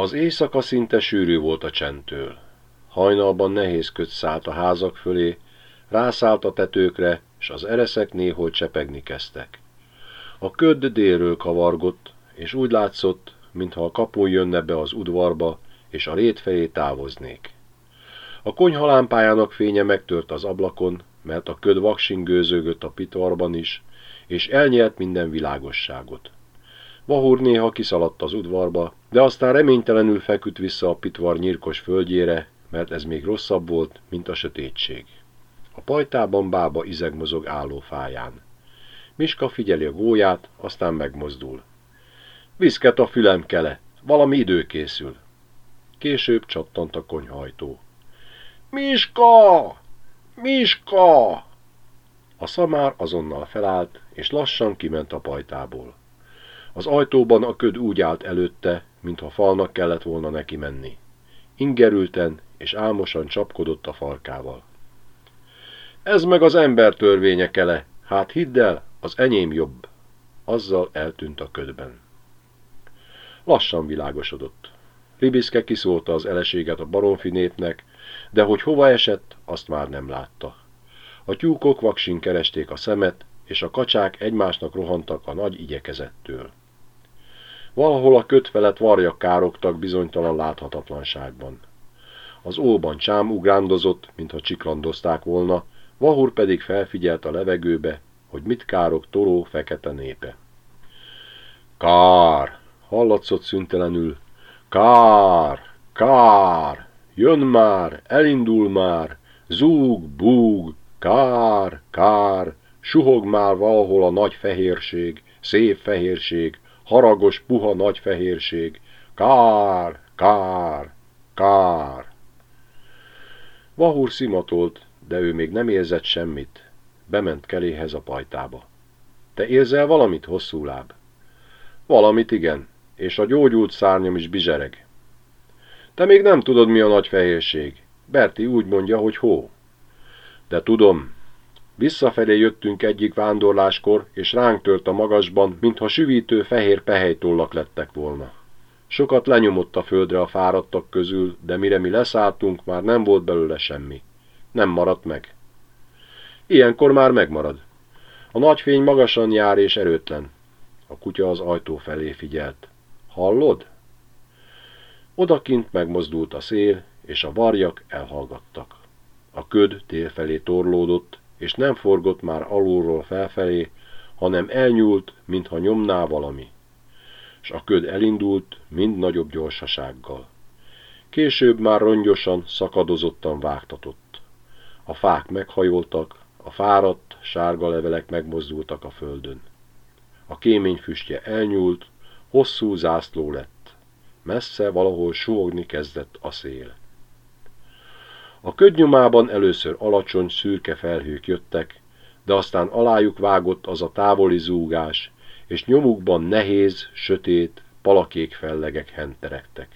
Az éjszaka szinte sűrű volt a csendtől. Hajnalban nehéz köt szállt a házak fölé, rászállt a tetőkre, s az ereszek néhol csepegni kezdtek. A köd délről kavargott, és úgy látszott, mintha a kapun jönne be az udvarba, és a rét felé távoznék. A konyhalámpájának fénye megtört az ablakon, mert a köd vaksin a pitvarban is, és elnyelt minden világosságot. Vahúr néha kiszaladt az udvarba, de aztán reménytelenül feküdt vissza a pitvar nyírkos földjére, mert ez még rosszabb volt, mint a sötétség. A pajtában bába izegmozog álló fáján. Miska figyeli a gólyát, aztán megmozdul. Viszket a fülem kele, valami idő készül. Később csattant a konyhajtó. Miska! Miska! A szamár azonnal felállt, és lassan kiment a pajtából. Az ajtóban a köd úgy állt előtte, mintha falnak kellett volna neki menni. Ingerülten és álmosan csapkodott a farkával. Ez meg az ember törvénye kele, hát hidd el, az enyém jobb. Azzal eltűnt a ködben. Lassan világosodott. Ribiszke kiszólta az eleséget a baronfi népnek, de hogy hova esett, azt már nem látta. A tyúkok vaksin keresték a szemet, és a kacsák egymásnak rohantak a nagy igyekezettől. Valahol a köt felett varjak károgtak bizonytalan láthatatlanságban. Az óban csám ugrándozott, mintha csiklandozták volna, Vahur pedig felfigyelt a levegőbe, hogy mit károk toró fekete népe. Kár! Hallatszott szüntelenül. Kár! Kár! Jön már! Elindul már! Zúg, búg! Kár! Kár! Suhog már valahol a nagy fehérség, szép fehérség, haragos, puha nagy fehérség. Kár! Kár! Kár! Vahur szimatolt, de ő még nem érzett semmit. Bement keléhez a pajtába. Te érzel valamit, hosszú láb? Valamit igen, és a gyógyult szárnyam is bizsereg. Te még nem tudod, mi a nagy fehérség. Berti úgy mondja, hogy hó. De tudom, Visszafelé jöttünk egyik vándorláskor, és ránk tört a magasban, mintha süvítő fehér pehelytollak lettek volna. Sokat lenyomott a földre a fáradtak közül, de mire mi leszálltunk, már nem volt belőle semmi. Nem maradt meg. Ilyenkor már megmarad. A nagy fény magasan jár és erőtlen. A kutya az ajtó felé figyelt. Hallod? Odakint megmozdult a szél, és a varjak elhallgattak. A köd tél felé torlódott, és nem forgott már alulról felfelé, hanem elnyúlt, mintha nyomná valami. S a köd elindult, mind nagyobb gyorsasággal. Később már rongyosan, szakadozottan vágtatott. A fák meghajoltak, a fáradt, sárga levelek megmozdultak a földön. A kémény füstje elnyúlt, hosszú zászló lett. Messze valahol suhogni kezdett a szél. A ködnyomában először alacsony, szürke felhők jöttek, de aztán alájuk vágott az a távoli zúgás, és nyomukban nehéz, sötét, palakék fellegek henteregtek.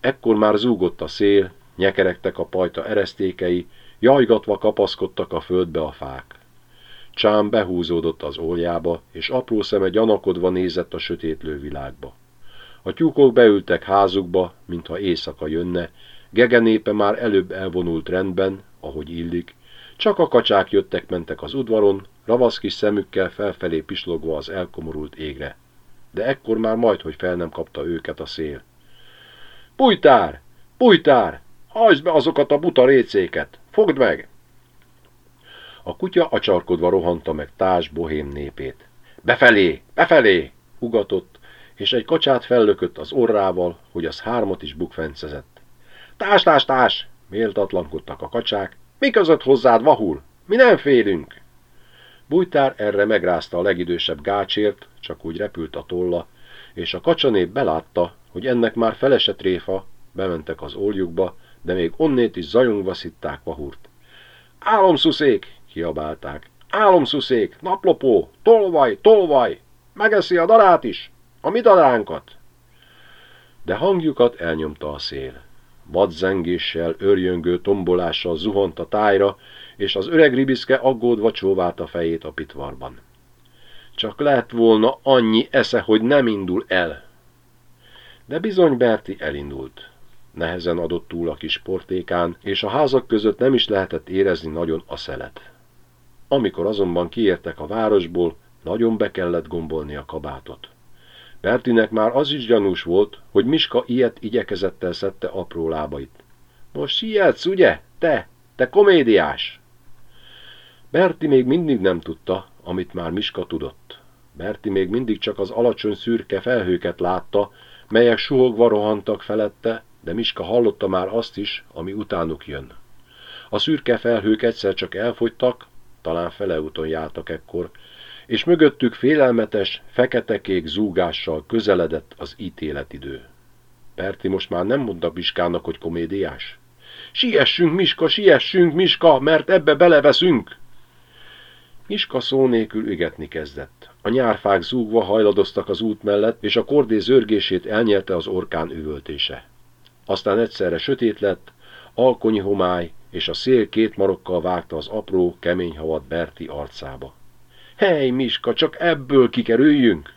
Ekkor már zúgott a szél, nyekeregtek a pajta eresztékei, jajgatva kapaszkodtak a földbe a fák. Csám behúzódott az oljába, és apró szeme gyanakodva nézett a sötétlő világba. A tyúkok beültek házukba, mintha éjszaka jönne, Gegenépe már előbb elvonult rendben, ahogy illik, csak a kacsák jöttek-mentek az udvaron, ravasz kis szemükkel felfelé pislogva az elkomorult égre. De ekkor már majd, hogy fel nem kapta őket a szél. Pújtár! Pújtár! Hajtsd be azokat a buta récéket! Fogd meg! A kutya acsarkodva rohanta meg társ bohém népét. Befelé! Befelé! ugatott, és egy kacsát fellökött az orrával, hogy az hármat is bukfencezett. Tás, tás, tás! Méltatlankodtak a kacsák. Mi között hozzád, vahul? Mi nem félünk! Bújtár erre megrázta a legidősebb gácsért, csak úgy repült a tolla, és a kacsanép belátta, hogy ennek már felesett réfa, bementek az óljukba, de még onnét is zajongva szitták Vahurt. Álomszuszék! kiabálták. Álomszuszék! Naplopó! Tolvaj! Tolvaj! Megeszi a darát is! A mi daránkat! De hangjukat elnyomta a szél vadzengéssel, örjöngő tombolással zuhant a tájra, és az öreg ribiszke aggódva csóvált a fejét a pitvarban. Csak lett volna annyi esze, hogy nem indul el. De bizony Berti elindult. Nehezen adott túl a kis portékán, és a házak között nem is lehetett érezni nagyon a szelet. Amikor azonban kiértek a városból, nagyon be kellett gombolni a kabátot. Bertinek már az is gyanús volt, hogy Miska ilyet igyekezettel szedte apró lábait. Most sietsz, ugye? Te, te komédiás! Berti még mindig nem tudta, amit már Miska tudott. Berti még mindig csak az alacsony szürke felhőket látta, melyek suhogva rohantak felette, de Miska hallotta már azt is, ami utánuk jön. A szürke felhők egyszer csak elfogytak, talán feleúton jártak ekkor, és mögöttük félelmetes, feketekék zúgással közeledett az ítéletidő. Perti most már nem mondta Miskának, hogy komédiás. Siessünk, Miska, siessünk, Miska, mert ebbe beleveszünk! Miska szó nélkül ügetni kezdett. A nyárfák zúgva hajladoztak az út mellett, és a kordé zörgését elnyelte az orkán üvöltése. Aztán egyszerre sötét lett, alkonyi homály, és a szél két marokkal vágta az apró, kemény havat Berti arcába. Hely, Miska, csak ebből kikerüljünk!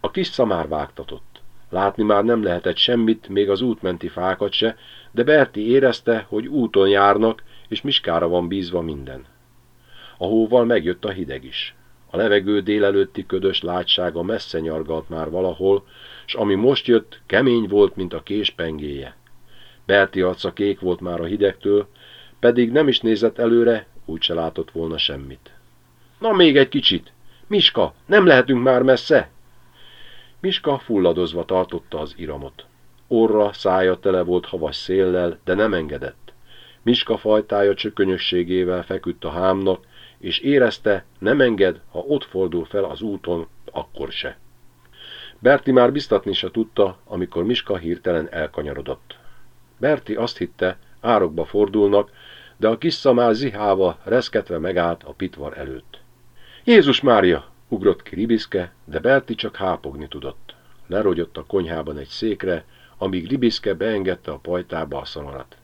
A kis szamár vágtatott. Látni már nem lehetett semmit, még az útmenti fákat se, de Berti érezte, hogy úton járnak, és Miskára van bízva minden. A hóval megjött a hideg is. A levegő délelőtti ködös látsága messze nyargalt már valahol, s ami most jött, kemény volt, mint a kés pengéje. Berti arca kék volt már a hidegtől, pedig nem is nézett előre, úgyse látott volna semmit. Na még egy kicsit! Miska, nem lehetünk már messze! Miska fulladozva tartotta az iramot. Orra, szája tele volt havas széllel, de nem engedett. Miska fajtája csökönyösségével feküdt a hámnak, és érezte, nem enged, ha ott fordul fel az úton, akkor se. Berti már biztatni se tudta, amikor Miska hirtelen elkanyarodott. Berti azt hitte, árokba fordulnak, de a kis szamár zihálva, reszketve megállt a pitvar előtt. Jézus Mária! ugrott ki Ribiszke, de Berti csak hápogni tudott. Lerogyott a konyhában egy székre, amíg Ribiszke beengedte a pajtába a szamarat.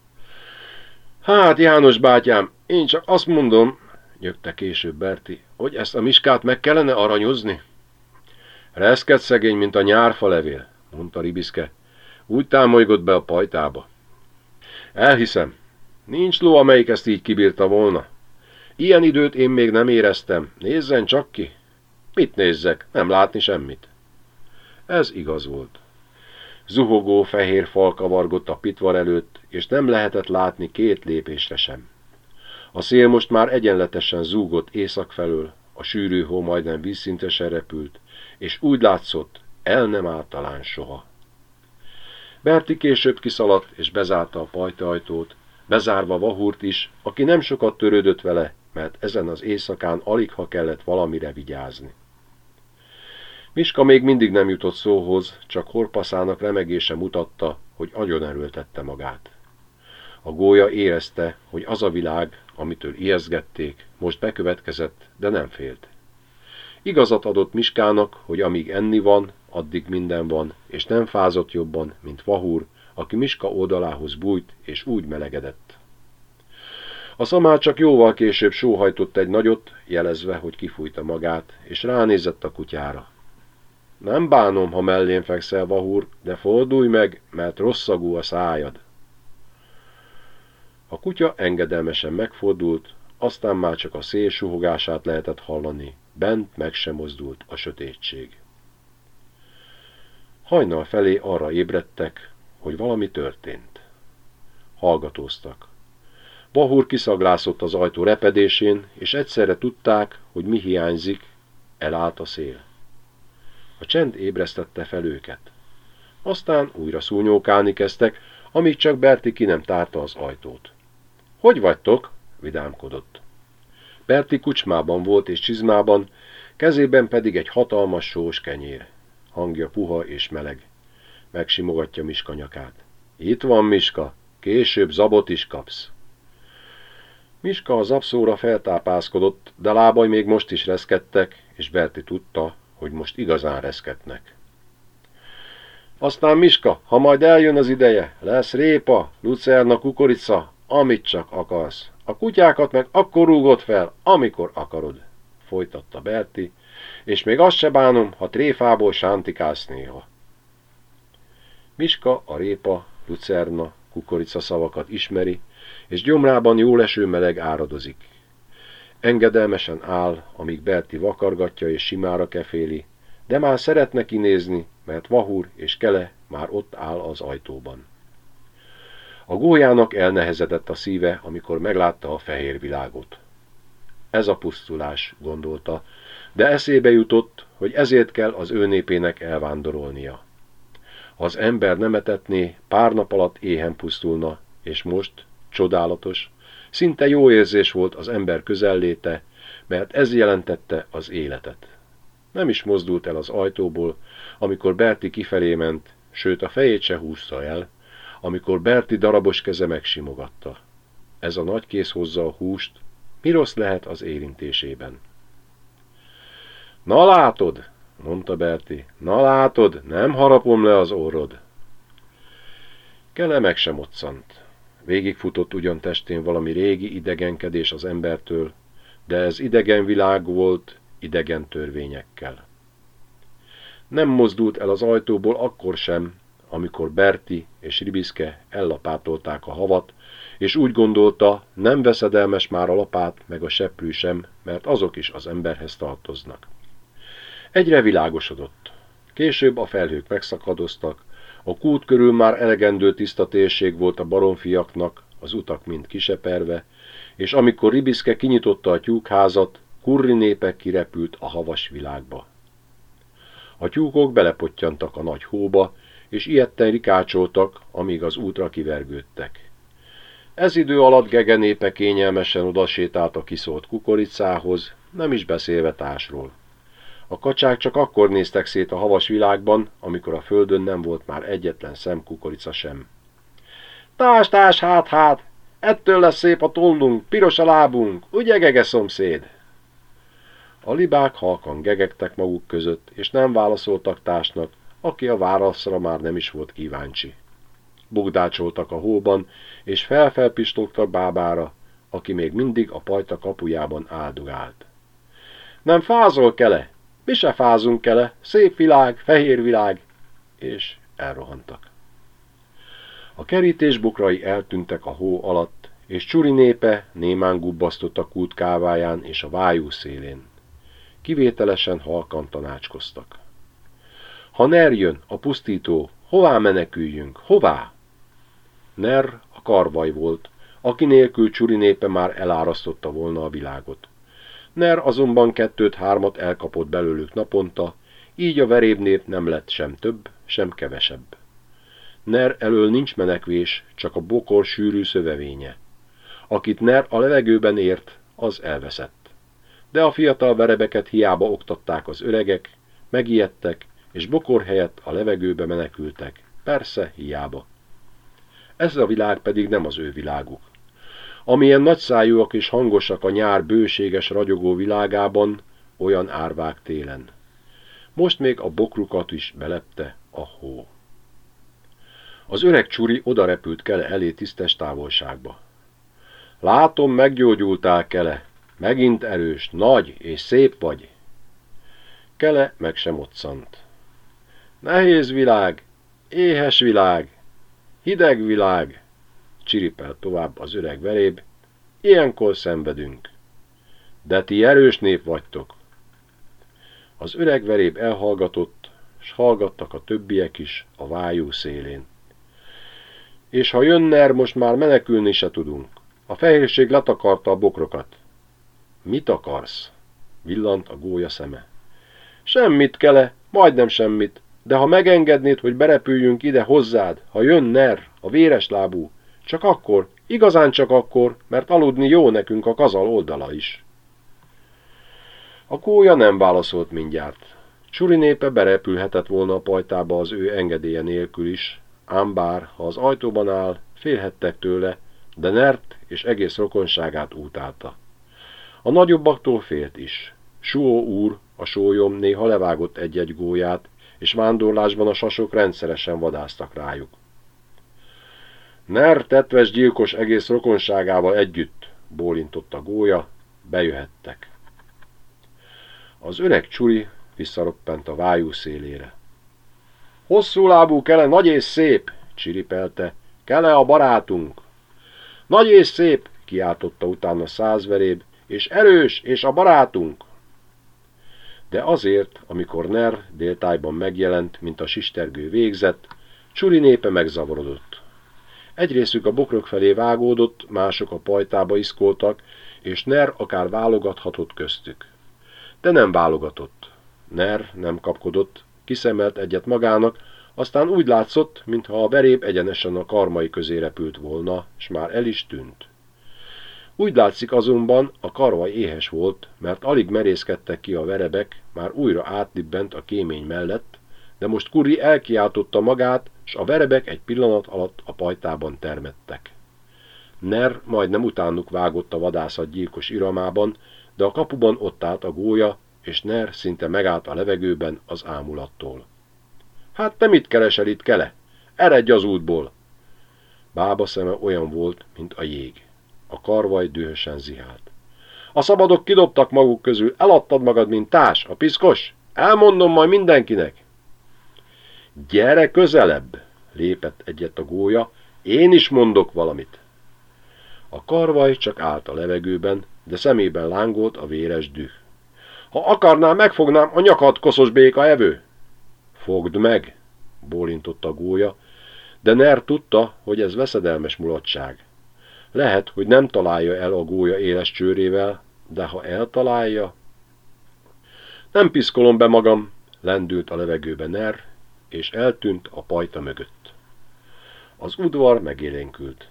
Hát, János bátyám, én csak azt mondom, nyögte később Berti, hogy ezt a miskát meg kellene aranyozni. Reszket szegény, mint a nyárfa levél, mondta Ribiszke. Úgy támolygott be a pajtába. Elhiszem, nincs ló, amelyik ezt így kibírta volna. Ilyen időt én még nem éreztem. Nézzen csak ki. Mit nézzek? Nem látni semmit. Ez igaz volt. Zuhogó fehér fal kavargott a pitvar előtt, és nem lehetett látni két lépésre sem. A szél most már egyenletesen zúgott észak felől, a sűrű hó majdnem vízszintesen repült, és úgy látszott, el nem áll talán soha. Berti később kiszaladt, és bezárta a pajtajtót, bezárva Vahurt is, aki nem sokat törődött vele, mert ezen az éjszakán alig ha kellett valamire vigyázni. Miska még mindig nem jutott szóhoz, csak horpaszának remegése mutatta, hogy agyon erőltette magát. A gólya érezte, hogy az a világ, amitől ijeszgették, most bekövetkezett, de nem félt. Igazat adott Miskának, hogy amíg enni van, addig minden van, és nem fázott jobban, mint Vahúr, aki Miska oldalához bújt, és úgy melegedett. A szamár csak jóval később sóhajtott egy nagyot, jelezve, hogy kifújta magát, és ránézett a kutyára. Nem bánom, ha mellén fekszel, Vahúr, de fordulj meg, mert rosszagú a szájad. A kutya engedelmesen megfordult, aztán már csak a szél suhogását lehetett hallani, bent meg sem mozdult a sötétség. Hajnal felé arra ébredtek, hogy valami történt. Hallgatóztak. Bahur kiszaglászott az ajtó repedésén, és egyszerre tudták, hogy mi hiányzik, elállt a szél. A csend ébresztette fel őket. Aztán újra szúnyókálni kezdtek, amíg csak Berti ki nem tárta az ajtót. Hogy vagytok? vidámkodott. Berti kucsmában volt és csizmában, kezében pedig egy hatalmas sós kenyér. Hangja puha és meleg. Megsimogatja Miska nyakát. Itt van, Miska, később zabot is kapsz. Miska az abszóra feltápászkodott, de lábai még most is reszkedtek, és Berti tudta, hogy most igazán reszketnek. Aztán Miska, ha majd eljön az ideje, lesz répa, lucerna, kukorica, amit csak akarsz. A kutyákat meg akkor rúgod fel, amikor akarod, folytatta Berti, és még azt se bánom, ha tréfából sántikálsz néha. Miska a répa, lucerna, kukorica szavakat ismeri, és gyomrában jó leső meleg áradozik. Engedelmesen áll, amíg Berti vakargatja és simára keféli, de már szeretne kinézni, mert Vahur és Kele már ott áll az ajtóban. A gólyának elnehezedett a szíve, amikor meglátta a fehér világot. Ez a pusztulás, gondolta, de eszébe jutott, hogy ezért kell az ő népének elvándorolnia. Ha az ember nem etetné, pár nap alatt éhen pusztulna, és most, csodálatos, szinte jó érzés volt az ember közelléte, mert ez jelentette az életet. Nem is mozdult el az ajtóból, amikor Berti kifelé ment, sőt a fejét se húzta el, amikor Berti darabos keze megsimogatta. Ez a nagy hozza a húst, mi rossz lehet az érintésében? Na látod, mondta Berti, na látod, nem harapom le az orrod. Kele meg sem otszant. Végigfutott ugyan testén valami régi idegenkedés az embertől, de ez idegen világ volt, idegen törvényekkel. Nem mozdult el az ajtóból akkor sem, amikor Berti és Ribiszke ellapátolták a havat, és úgy gondolta, nem veszedelmes már a lapát meg a seprű sem, mert azok is az emberhez tartoznak. Egyre világosodott. Később a felhők megszakadoztak, a kút körül már elegendő tiszta térség volt a baromfiaknak, az utak mind kiseperve, és amikor Ribiszke kinyitotta a tyúkházat, kurri népek kirepült a havas világba. A tyúkok belepottyantak a nagy hóba, és ilyetten rikácsoltak, amíg az útra kivergődtek. Ez idő alatt Gege népe kényelmesen odasétált a kiszólt kukoricához, nem is beszélve társról. A kacsák csak akkor néztek szét a havas világban, amikor a földön nem volt már egyetlen szem kukorica sem. Tás, tás, hát, hát! Ettől lesz szép a tollunk, piros a lábunk, ugye, Gege szomszéd? A libák halkan gegektek maguk között, és nem válaszoltak társnak, aki a válaszra már nem is volt kíváncsi. Bugdácsoltak a hóban, és felfelpistoltak bábára, aki még mindig a pajta kapujában áldogált. Nem fázol kele? Mi se fázunk kele, szép világ, fehér világ, és elrohantak. A kerítés bukrai eltűntek a hó alatt, és Csuri népe némán gubbasztott a kút káváján és a vájú szélén. Kivételesen halkan tanácskoztak. Ha Ner jön, a pusztító, hová meneküljünk, hová? Ner a karvaj volt, aki nélkül Csuri népe már elárasztotta volna a világot. Ner azonban kettőt-hármat elkapott belőlük naponta, így a verébnép nem lett sem több, sem kevesebb. Ner elől nincs menekvés, csak a bokor sűrű szövevénye. Akit Ner a levegőben ért, az elveszett. De a fiatal verebeket hiába oktatták az öregek, megijedtek, és bokor helyett a levegőbe menekültek. Persze, hiába. Ez a világ pedig nem az ő világuk. Amilyen nagyszájúak és hangosak a nyár bőséges ragyogó világában, olyan árvák télen. Most még a bokrukat is belepte a hó. Az öreg csuri odarepült Kele elé tisztes távolságba. Látom, meggyógyultál, Kele. Megint erős, nagy és szép vagy. Kele meg sem otszant. Nehéz világ, éhes világ, hideg világ, csiripel tovább az öreg veréb, ilyenkor szenvedünk. De ti erős nép vagytok. Az öreg veréb elhallgatott, s hallgattak a többiek is a vájú szélén. És ha jönner, most már menekülni se tudunk. A fehérség letakarta a bokrokat. Mit akarsz? Villant a gólya szeme. Semmit, kele, majdnem semmit. De ha megengednéd, hogy berepüljünk ide hozzád, ha jön Ner, a véres lábú, csak akkor, igazán csak akkor, mert aludni jó nekünk a kazal oldala is. A kója nem válaszolt mindjárt. Csuri népe berepülhetett volna a pajtába az ő engedélye nélkül is, ám bár, ha az ajtóban áll, félhettek tőle, de Nert és egész rokonságát útálta. A nagyobbaktól félt is. Suó úr, a sólyom néha levágott egy-egy gólyát, és vándorlásban a sasok rendszeresen vadáztak rájuk. Ner tetves gyilkos egész rokonságával együtt, bólintott a gólya, bejöhettek. Az öreg csuri visszaroppent a vájú szélére. Hosszú lábú kele, nagy és szép, csiripelte. Kele a barátunk. Nagy és szép, kiáltotta utána százveréb, és erős, és a barátunk. De azért, amikor Ner déltájban megjelent, mint a sistergő végzett, Csuri népe megzavarodott. Egyrészük a bokrok felé vágódott, mások a pajtába iszkoltak, és Ner akár válogathatott köztük. De nem válogatott. Ner nem kapkodott, kiszemelt egyet magának, aztán úgy látszott, mintha a veréb egyenesen a karmai közé repült volna, és már el is tűnt. Úgy látszik azonban, a karvaj éhes volt, mert alig merészkedtek ki a verebek, már újra átlibbent a kémény mellett, de most Kuri elkiáltotta magát, s a verebek egy pillanat alatt a pajtában termettek. Ner majdnem utánuk vágott a vadászat gyilkos iramában, de a kapuban ott állt a gólya, és Ner szinte megállt a levegőben az ámulattól. Hát te mit keresel itt, kele? Eredj az útból! Bába szeme olyan volt, mint a jég. A karvaj dühösen zihált. A szabadok kidobtak maguk közül, eladtad magad, mint társ, a piszkos? Elmondom majd mindenkinek. Gyere közelebb, lépett egyet a gólya, én is mondok valamit. A karvaj csak állt a levegőben, de szemében lángolt a véres düh. Ha akarnám, megfognám a nyakad, koszos béka evő. Fogd meg, bólintott a gólya, de Ner tudta, hogy ez veszedelmes mulatság. Lehet, hogy nem találja el a gólya éles csőrével, de ha eltalálja... Nem piszkolom be magam, lendült a levegőbe Ner, és eltűnt a pajta mögött. Az udvar megélénkült.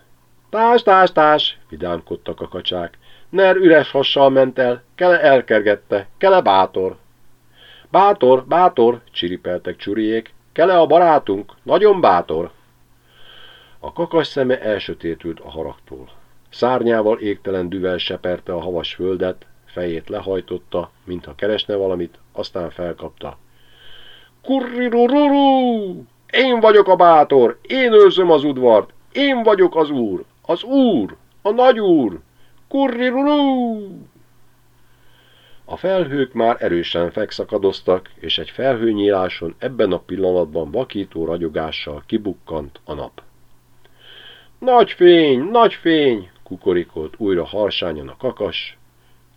Tás, tás, tás, vidámkodtak a kacsák. Ner üres hassal ment el, kele elkergette, kele bátor. Bátor, bátor, csiripeltek csuriék, kele a barátunk, nagyon bátor. A kakas szeme elsötétült a haragtól. Szárnyával égtelen düvel seperte a havas földet, fejét lehajtotta, mintha keresne valamit, aztán felkapta. Kurrirururu! Én vagyok a bátor, én őrzöm az udvart, én vagyok az úr, az úr, a nagy úr! Kurriruru! A felhők már erősen fegszakadoztak, és egy felhőnyíláson ebben a pillanatban vakító ragyogással kibukkant a nap. Nagy fény, nagy fény, kukorikolt újra harsányan a kakas.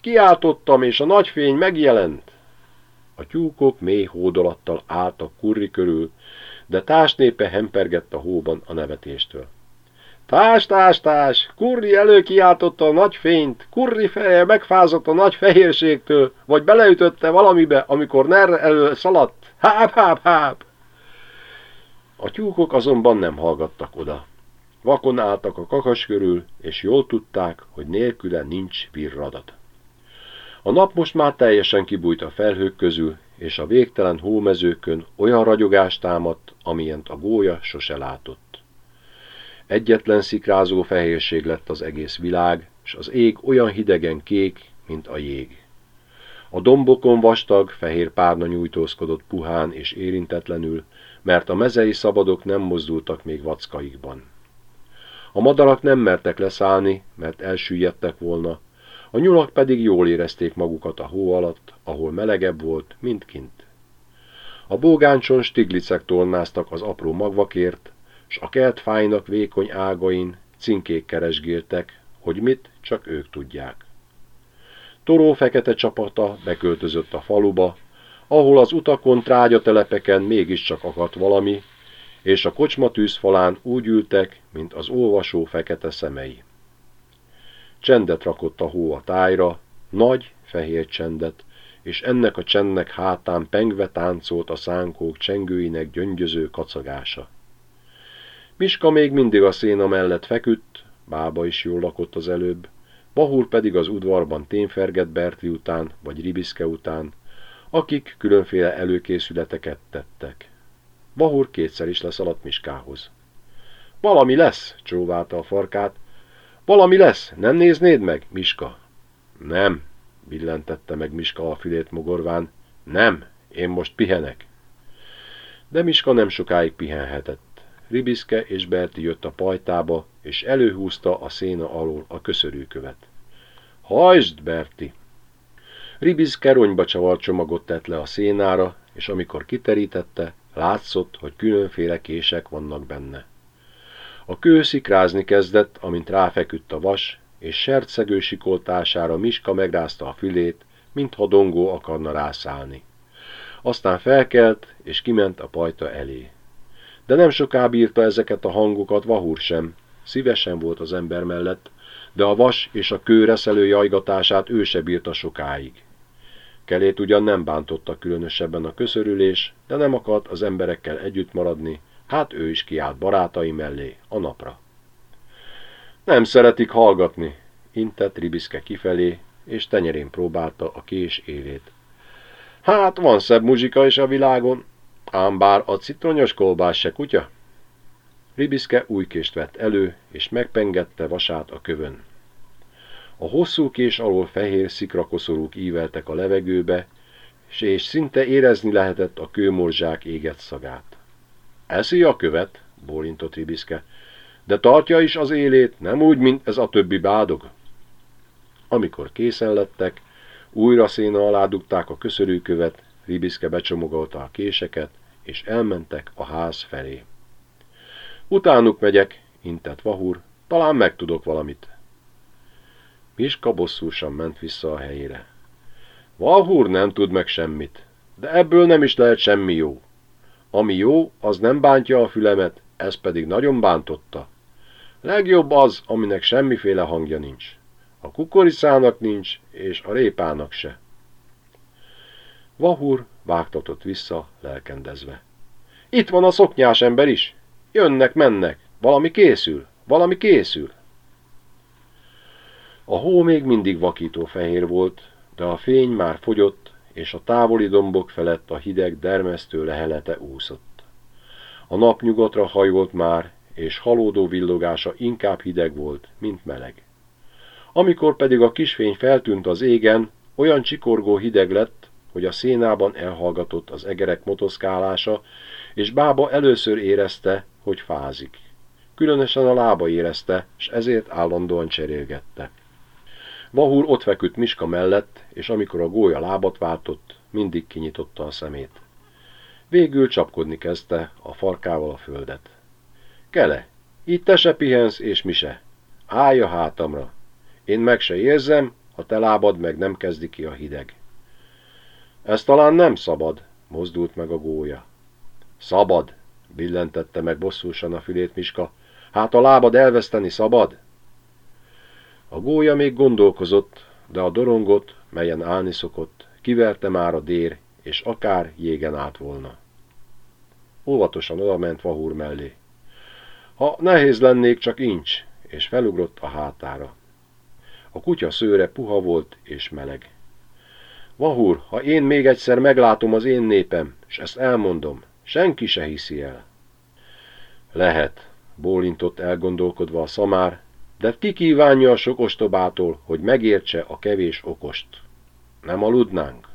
Kiáltottam, és a nagy fény megjelent. A tyúkok mély hódolattal álltak kurri körül, de társnépe hempergett a hóban a nevetéstől. Tás, tás, tás, Kurri előkiáltotta a nagy fényt, Kurri feje megfázott a nagy fehérségtől, vagy beleütötte valamibe, amikor Ner elő szaladt. Háp, háp, háp! A tyúkok azonban nem hallgattak oda. Vakon álltak a kakas körül, és jól tudták, hogy nélküle nincs virradat. A nap most már teljesen kibújt a felhők közül, és a végtelen hómezőkön olyan ragyogást támadt, amilyent a gólya sose látott. Egyetlen szikrázó fehérség lett az egész világ, és az ég olyan hidegen kék, mint a jég. A dombokon vastag, fehér párna nyújtózkodott puhán és érintetlenül, mert a mezei szabadok nem mozdultak még vackaikban. A madarak nem mertek leszállni, mert elsüllyedtek volna, a nyulak pedig jól érezték magukat a hó alatt, ahol melegebb volt, mint kint. A bógáncson stiglicek tornáztak az apró magvakért, s a kert fájnak vékony ágain cinkék keresgéltek, hogy mit, csak ők tudják. Toró fekete csapata beköltözött a faluba, ahol az utakon trágyatelepeken mégiscsak akadt valami, és a kocsma tűzfalán úgy ültek, mint az olvasó fekete szemei. Csendet rakott a hó a tájra, nagy, fehér csendet, és ennek a csendnek hátán pengve táncolt a szánkók csengőinek gyöngyöző kacagása. Miska még mindig a széna mellett feküdt, bába is jól lakott az előbb, Bahur pedig az udvarban témferget Berti után, vagy Ribiszke után, akik különféle előkészületeket tettek. Bahur kétszer is leszaladt Miskához. Valami lesz, csóválta a farkát. Valami lesz, nem néznéd meg, Miska? Nem, billentette meg Miska a fülét mogorván. Nem, én most pihenek. De Miska nem sokáig pihenhetett. Ribiszke és Berti jött a pajtába, és előhúzta a széna alól a köszörűkövet. Hajtsd, Berti! Ribiszke ronyba csavart csomagot tett le a szénára, és amikor kiterítette, Látszott, hogy különféle kések vannak benne. A kő szikrázni kezdett, amint ráfeküdt a vas, és sercegő sikoltására Miska megrázta a fülét, mintha dongó akarna rászállni. Aztán felkelt, és kiment a pajta elé. De nem soká bírta ezeket a hangokat Vahur sem. Szívesen volt az ember mellett, de a vas és a kő reszelő jajgatását ő se bírta sokáig. Kelét ugyan nem bántotta különösebben a köszörülés, de nem akart az emberekkel együtt maradni, hát ő is kiállt barátai mellé, a napra. Nem szeretik hallgatni, intett Ribiszke kifelé, és tenyerén próbálta a kés élét. Hát, van szebb muzsika is a világon, ám bár a citronyos kolbász se kutya. Ribiszke új kést vett elő, és megpengette vasát a kövön. A hosszú kés alól fehér szikrakoszorúk íveltek a levegőbe, és szinte érezni lehetett a kőmorzsák égett szagát. Eszi a követ, bólintott Ribiszke, de tartja is az élét, nem úgy, mint ez a többi bádog. Amikor készen lettek, újra széna alá dugták a köszörűkövet, Ribiszke becsomagolta a késeket, és elmentek a ház felé. Utánuk megyek, intett Vahur, talán megtudok valamit. Miska bosszúsan ment vissza a helyére. Vahur nem tud meg semmit, de ebből nem is lehet semmi jó. Ami jó, az nem bántja a fülemet, ez pedig nagyon bántotta. Legjobb az, aminek semmiféle hangja nincs. A kukoricának nincs, és a répának se. Vahur vágtatott vissza, lelkendezve. Itt van a szoknyás ember is. Jönnek, mennek. Valami készül, valami készül. A hó még mindig vakító fehér volt, de a fény már fogyott, és a távoli dombok felett a hideg dermesztő lehelete úszott. A nap nyugatra hajolt már, és halódó villogása inkább hideg volt, mint meleg. Amikor pedig a kisfény feltűnt az égen, olyan csikorgó hideg lett, hogy a szénában elhallgatott az egerek motoszkálása, és bába először érezte, hogy fázik. Különösen a lába érezte, és ezért állandóan cserélgette. Vahúr ott feküdt Miska mellett, és amikor a gólya lábat váltott, mindig kinyitotta a szemét. Végül csapkodni kezdte a farkával a földet. Kele, itt te se pihensz, és mi se. Állj a hátamra. Én meg se érzem, a te lábad meg nem kezdi ki a hideg. Ez talán nem szabad, mozdult meg a gólya. Szabad, billentette meg bosszúsan a fülét Miska. Hát a lábad elveszteni szabad? A gólya még gondolkozott, de a dorongot, melyen állni szokott, kiverte már a dér, és akár jégen át volna. Óvatosan odament Vahúr mellé. Ha nehéz lennék, csak incs, és felugrott a hátára. A kutya szőre puha volt és meleg. Vahúr, ha én még egyszer meglátom az én népem, és ezt elmondom, senki se hiszi el. Lehet, bólintott elgondolkodva a szamár, de ki kívánja a sok ostobától, hogy megértse a kevés okost? Nem aludnánk?